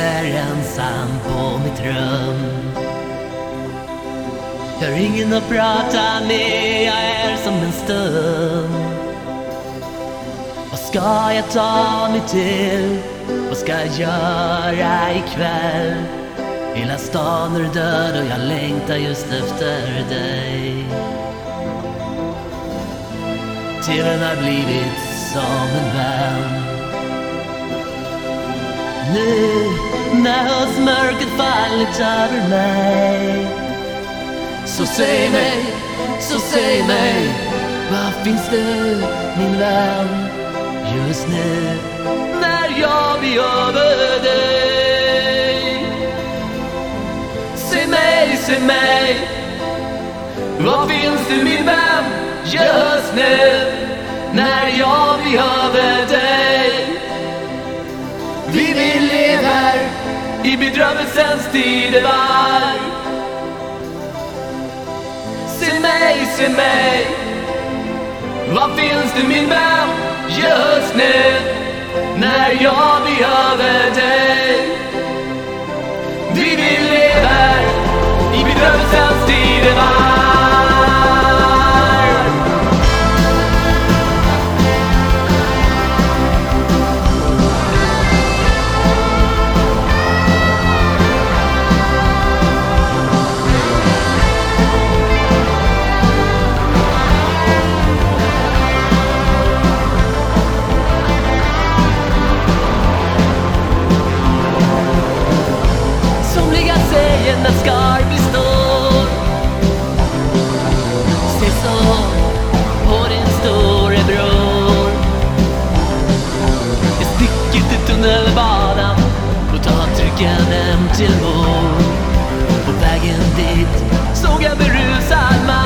ensam på mitt rum Jag har ingen att prata med, jag är som en stund Vad ska jag ta mig till? Vad ska jag göra ikväll? Hela stan är död och jag längtar just efter dig TVn har blivit som en vän nu när höstmörkret fallit över mig. Så säg mig, så säg mig Var finns du min vän Just nu? När jag behöver dig. Säg mig, säg mig Var finns du min vän just nu? När jag behöver dig. Vi vill leva i bedrövelsens tidevarv. Se mig, se mig. Var finns du min vän? Just nu när jag behöver dig. Vi vill leva i bedrövelsens tar hem till mor På vägen dit såg jag berusad man.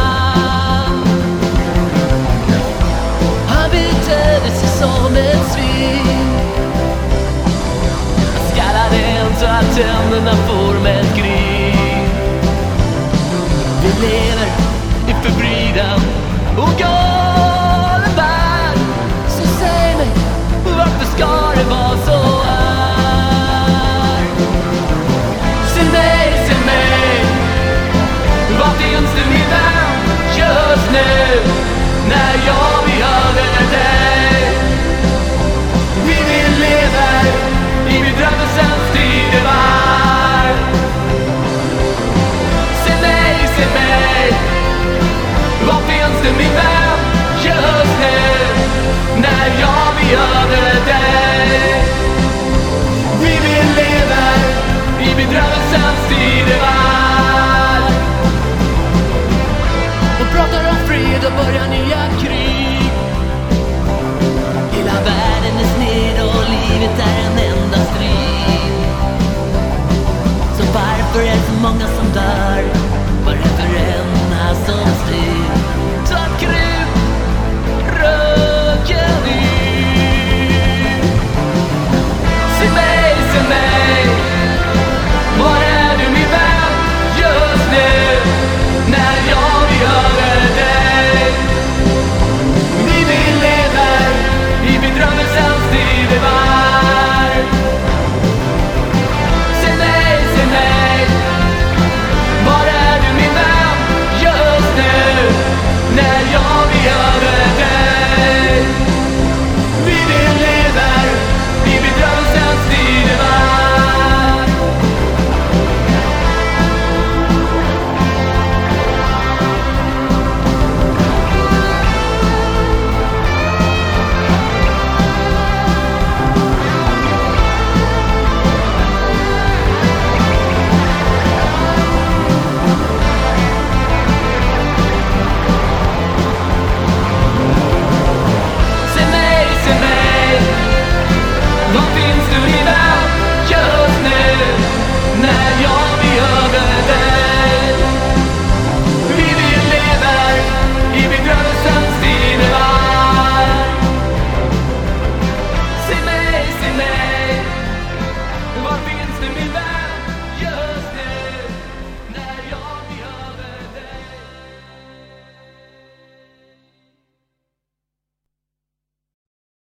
Just